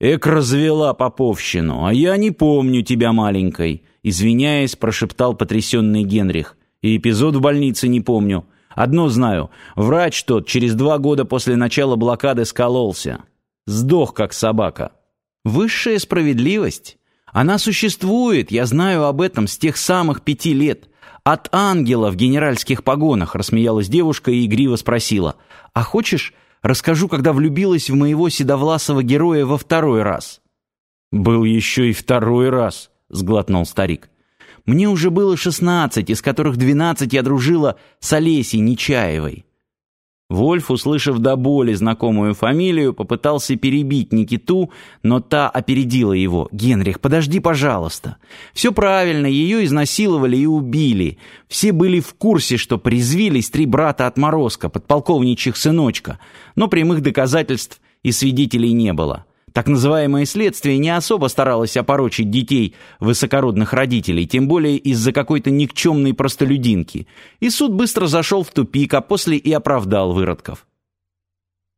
Эк развела поповщину, а я не помню тебя маленькой, извиняясь, прошептал потрясенный Генрих. И эпизод в больнице не помню. Одно знаю, врач тот через два года после начала блокады скололся. Сдох, как собака. Высшая справедливость. Она существует, я знаю об этом с тех самых пяти лет. От ангела в генеральских погонах, рассмеялась девушка и игриво спросила. А хочешь, расскажу, когда влюбилась в моего седовласого героя во второй раз? Был еще и второй раз, сглотнул старик. Мне уже было шестнадцать, из которых двенадцать я дружила с Олесей Нечаевой. Вольф, услышав до боли знакомую фамилию, попытался перебить Никиту, но та опередила его. «Генрих, подожди, пожалуйста. Все правильно, ее изнасиловали и убили. Все были в курсе, что призвились три брата отморозка, подполковничьих сыночка, но прямых доказательств и свидетелей не было. Так называемое следствие не особо старалось опорочить детей высокородных родителей, тем более из-за какой-то никчемной простолюдинки. И суд быстро зашел в тупик, а после и оправдал выродков.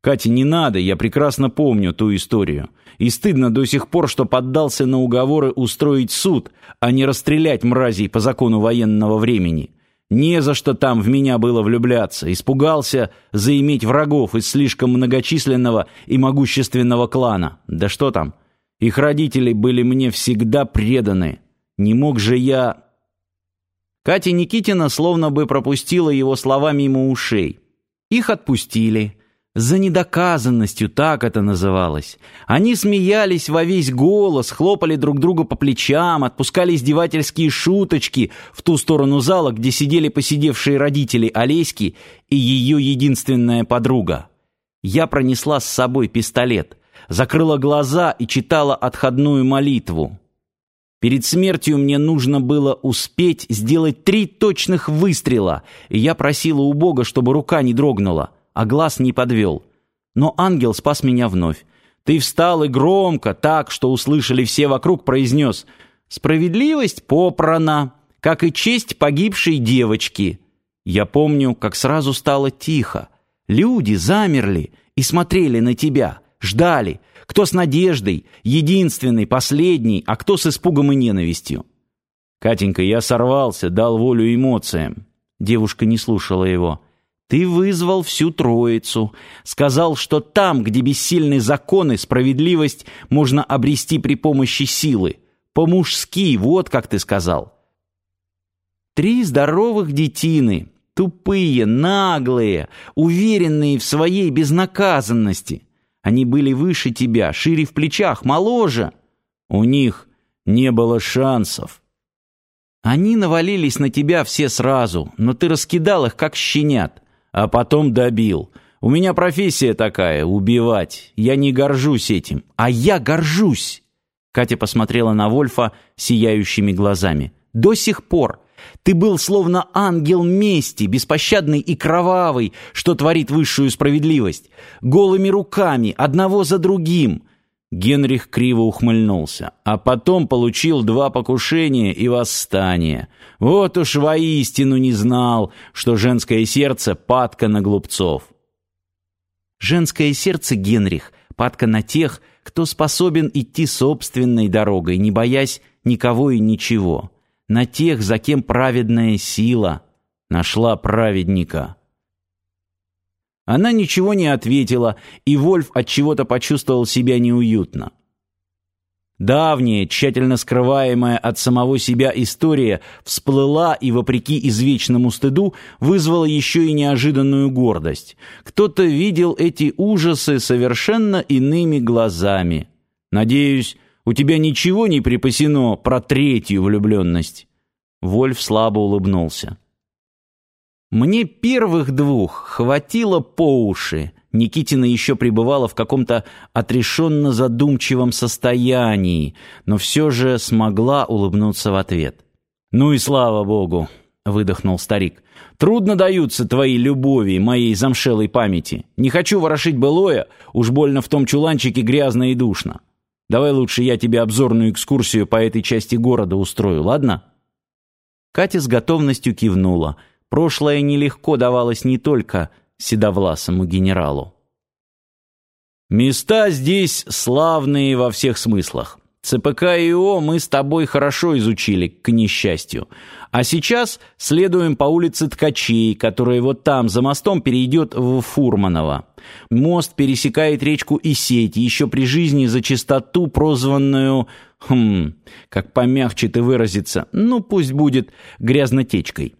Кате не надо, я прекрасно помню ту историю. И стыдно до сих пор, что поддался на уговоры устроить суд, а не расстрелять мразей по закону военного времени. Не за что там в меня было влюбляться. Испугался заиметь врагов из слишком многочисленного и могущественного клана. Да что там? Их родители были мне всегда преданы. Не мог же я... Катя Никитина словно бы пропустила его слова мимо ушей. Их отпустили. За недоказанностью, так это называлось. Они смеялись во весь голос, хлопали друг друга по плечам, отпускали издевательские шуточки в ту сторону зала, где сидели посидевшие родители Олеськи и ее единственная подруга. Я пронесла с собой пистолет, закрыла глаза и читала отходную молитву. Перед смертью мне нужно было успеть сделать три точных выстрела, и я просила у Бога, чтобы рука не дрогнула а глаз не подвел. Но ангел спас меня вновь. Ты встал и громко, так, что услышали все вокруг, произнес «Справедливость попрана, как и честь погибшей девочки». Я помню, как сразу стало тихо. Люди замерли и смотрели на тебя, ждали, кто с надеждой, единственный, последний, а кто с испугом и ненавистью. Катенька, я сорвался, дал волю эмоциям. Девушка не слушала его. Ты вызвал всю троицу, сказал, что там, где бессильны законы, справедливость можно обрести при помощи силы. По-мужски, вот как ты сказал. Три здоровых детины, тупые, наглые, уверенные в своей безнаказанности. Они были выше тебя, шире в плечах, моложе. У них не было шансов. Они навалились на тебя все сразу, но ты раскидал их, как щенят а потом добил. У меня профессия такая — убивать. Я не горжусь этим. А я горжусь!» Катя посмотрела на Вольфа сияющими глазами. «До сих пор. Ты был словно ангел мести, беспощадный и кровавый, что творит высшую справедливость. Голыми руками, одного за другим. Генрих криво ухмыльнулся, а потом получил два покушения и восстания. Вот уж воистину не знал, что женское сердце падка на глупцов. Женское сердце, Генрих, падка на тех, кто способен идти собственной дорогой, не боясь никого и ничего. На тех, за кем праведная сила нашла праведника. Она ничего не ответила, и Вольф от чего-то почувствовал себя неуютно. Давняя, тщательно скрываемая от самого себя история всплыла и, вопреки извечному стыду, вызвала еще и неожиданную гордость. Кто-то видел эти ужасы совершенно иными глазами. «Надеюсь, у тебя ничего не припасено про третью влюбленность?» Вольф слабо улыбнулся. Мне первых двух хватило по уши. Никитина еще пребывала в каком-то отрешенно задумчивом состоянии, но все же смогла улыбнуться в ответ. «Ну и слава богу!» — выдохнул старик. «Трудно даются твои любови, моей замшелой памяти. Не хочу ворошить былое, уж больно в том чуланчике грязно и душно. Давай лучше я тебе обзорную экскурсию по этой части города устрою, ладно?» Катя с готовностью кивнула — Прошлое нелегко давалось не только седовласому генералу. Места здесь славные во всех смыслах. ЦПК и ИО мы с тобой хорошо изучили, к несчастью. А сейчас следуем по улице Ткачей, которая вот там, за мостом, перейдет в Фурманово. Мост пересекает речку Исеть, еще при жизни за чистоту, прозванную... Хм, как помягче ты выразиться, ну пусть будет грязнотечкой.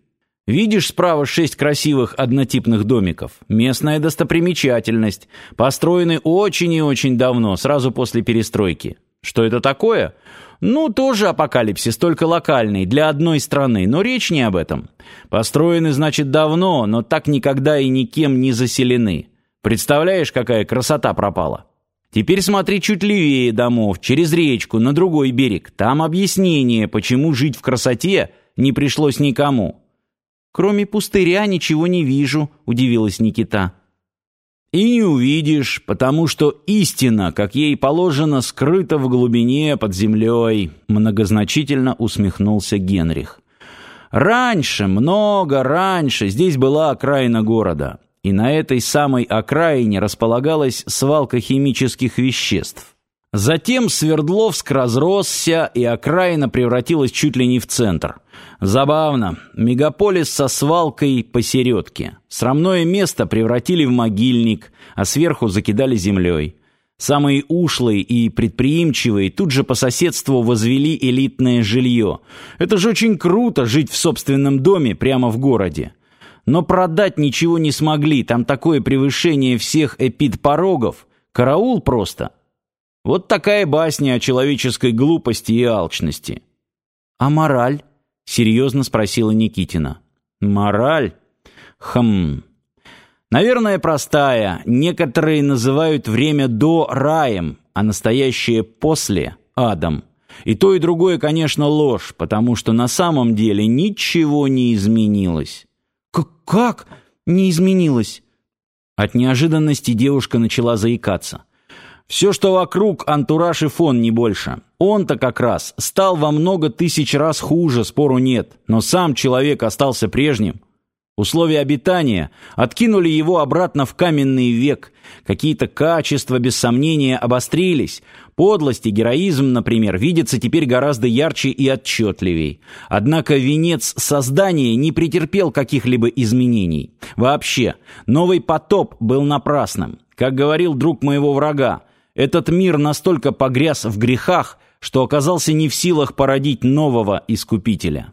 Видишь справа шесть красивых однотипных домиков? Местная достопримечательность. Построены очень и очень давно, сразу после перестройки. Что это такое? Ну, тоже апокалипсис, только локальный, для одной страны, но речь не об этом. Построены, значит, давно, но так никогда и никем не заселены. Представляешь, какая красота пропала? Теперь смотри чуть левее домов, через речку, на другой берег. Там объяснение, почему жить в красоте не пришлось никому. Кроме пустыря ничего не вижу, удивилась Никита. И не увидишь, потому что истина, как ей положено, скрыта в глубине под землей, многозначительно усмехнулся Генрих. Раньше, много раньше, здесь была окраина города, и на этой самой окраине располагалась свалка химических веществ. Затем Свердловск разросся, и окраина превратилась чуть ли не в центр. Забавно. Мегаполис со свалкой посередке. Срамное место превратили в могильник, а сверху закидали землей. Самые ушлые и предприимчивые тут же по соседству возвели элитное жилье. Это же очень круто жить в собственном доме прямо в городе. Но продать ничего не смогли, там такое превышение всех эпид-порогов. Караул просто. Вот такая басня о человеческой глупости и алчности. А мораль? Серьезно спросила Никитина. Мораль? Хм... Наверное, простая. Некоторые называют время до раем, а настоящее после адом. И то, и другое, конечно, ложь, потому что на самом деле ничего не изменилось. К «Как не изменилось?» От неожиданности девушка начала заикаться. Все, что вокруг, антураж и фон, не больше. Он-то как раз стал во много тысяч раз хуже, спору нет. Но сам человек остался прежним. Условия обитания откинули его обратно в каменный век. Какие-то качества, без сомнения, обострились. Подлость и героизм, например, видятся теперь гораздо ярче и отчетливей. Однако венец создания не претерпел каких-либо изменений. Вообще, новый потоп был напрасным. Как говорил друг моего врага, этот мир настолько погряз в грехах, что оказался не в силах породить нового искупителя.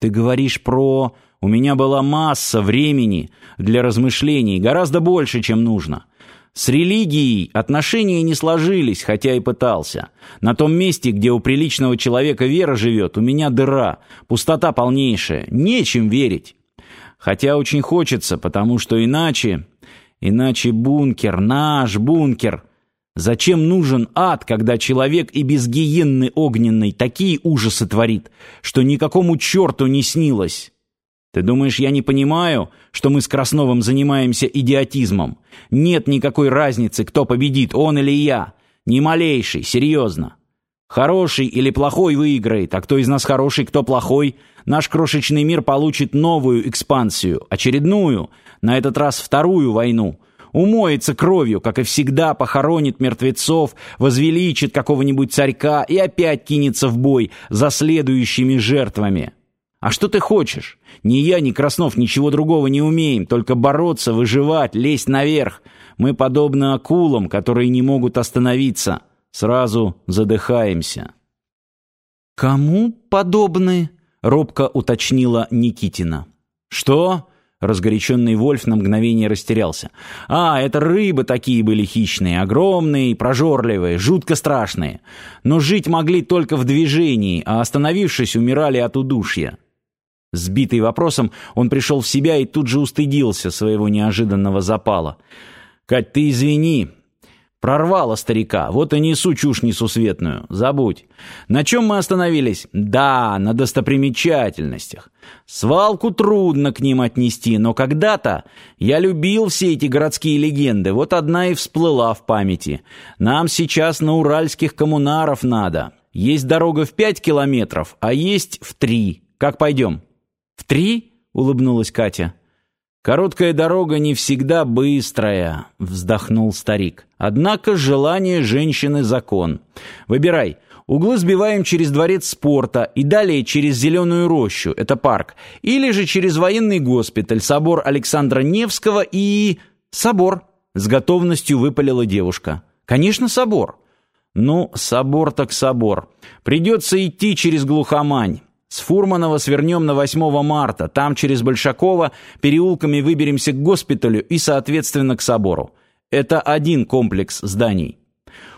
Ты говоришь про... У меня была масса времени для размышлений, гораздо больше, чем нужно. С религией отношения не сложились, хотя и пытался. На том месте, где у приличного человека вера живет, у меня дыра, пустота полнейшая, нечем верить. Хотя очень хочется, потому что иначе... Иначе бункер, наш бункер Зачем нужен ад, когда человек и без гиенны огненной такие ужасы творит, что никакому черту не снилось? Ты думаешь, я не понимаю, что мы с Красновым занимаемся идиотизмом? Нет никакой разницы, кто победит, он или я. Ни малейшей, серьезно. Хороший или плохой выиграет, а кто из нас хороший, кто плохой, наш крошечный мир получит новую экспансию, очередную, на этот раз вторую войну — умоется кровью, как и всегда, похоронит мертвецов, возвеличит какого-нибудь царька и опять кинется в бой за следующими жертвами. А что ты хочешь? Ни я, ни Краснов ничего другого не умеем, только бороться, выживать, лезть наверх. Мы подобны акулам, которые не могут остановиться. Сразу задыхаемся. «Кому подобны?» — робко уточнила Никитина. «Что?» Разгоряченный Вольф на мгновение растерялся. «А, это рыбы такие были хищные, огромные, прожорливые, жутко страшные. Но жить могли только в движении, а остановившись, умирали от удушья». Сбитый вопросом, он пришел в себя и тут же устыдился своего неожиданного запала. «Кать, ты извини, Прорвало старика, вот и несу чушь несусветную. Забудь. На чем мы остановились? Да, на достопримечательностях. Свалку трудно к ним отнести, но когда-то я любил все эти городские легенды. Вот одна и всплыла в памяти. Нам сейчас на уральских коммунаров надо. Есть дорога в пять километров, а есть в три. Как пойдем? В три? Улыбнулась Катя. Короткая дорога не всегда быстрая, вздохнул старик. Однако желание женщины закон. Выбирай. Углы сбиваем через дворец спорта и далее через Зеленую рощу, это парк, или же через военный госпиталь, собор Александра Невского и... собор. С готовностью выпалила девушка. Конечно, собор. Ну, собор так собор. Придется идти через глухомань. С Фурманова свернем на 8 марта, там через Большакова переулками выберемся к госпиталю и, соответственно, к собору. Это один комплекс зданий.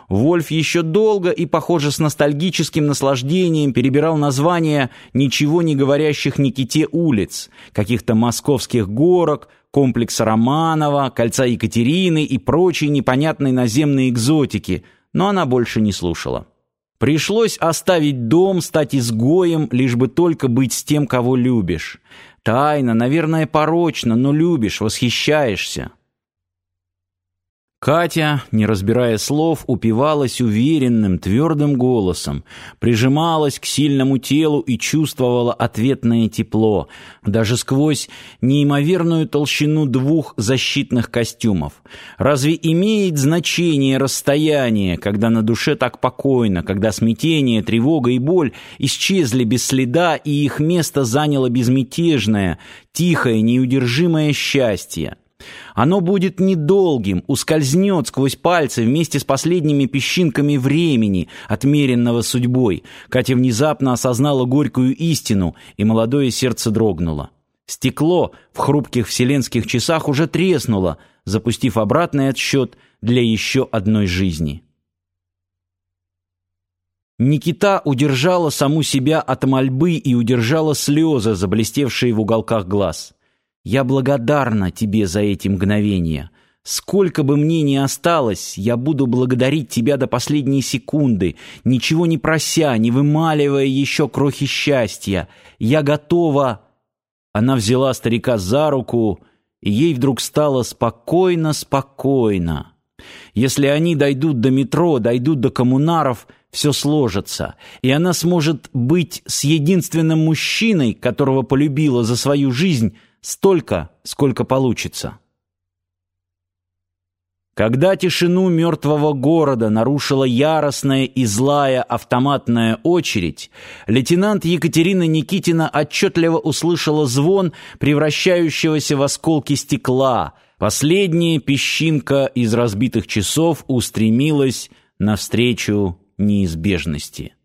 Вольф еще долго и, похоже, с ностальгическим наслаждением перебирал названия ничего не говорящих Никите улиц, каких-то московских горок, комплекса Романова, кольца Екатерины и прочей непонятной наземной экзотики, но она больше не слушала. Пришлось оставить дом, стать изгоем, лишь бы только быть с тем, кого любишь. Тайно, наверное, порочно, но любишь, восхищаешься. Катя, не разбирая слов, упивалась уверенным, твердым голосом, прижималась к сильному телу и чувствовала ответное тепло, даже сквозь неимоверную толщину двух защитных костюмов. Разве имеет значение расстояние, когда на душе так покойно, когда смятение, тревога и боль исчезли без следа, и их место заняло безмятежное, тихое, неудержимое счастье? Оно будет недолгим, ускользнет сквозь пальцы вместе с последними песчинками времени, отмеренного судьбой. Катя внезапно осознала горькую истину, и молодое сердце дрогнуло. Стекло в хрупких вселенских часах уже треснуло, запустив обратный отсчет для еще одной жизни. Никита удержала саму себя от мольбы и удержала слезы, заблестевшие в уголках глаз. Я благодарна тебе за эти мгновения. Сколько бы мне ни осталось, я буду благодарить тебя до последней секунды, ничего не прося, не вымаливая еще крохи счастья. Я готова...» Она взяла старика за руку, и ей вдруг стало спокойно-спокойно. Если они дойдут до метро, дойдут до коммунаров, все сложится, и она сможет быть с единственным мужчиной, которого полюбила за свою жизнь, Столько, сколько получится. Когда тишину мертвого города нарушила яростная и злая автоматная очередь, лейтенант Екатерина Никитина отчетливо услышала звон превращающегося в осколки стекла. Последняя песчинка из разбитых часов устремилась навстречу неизбежности.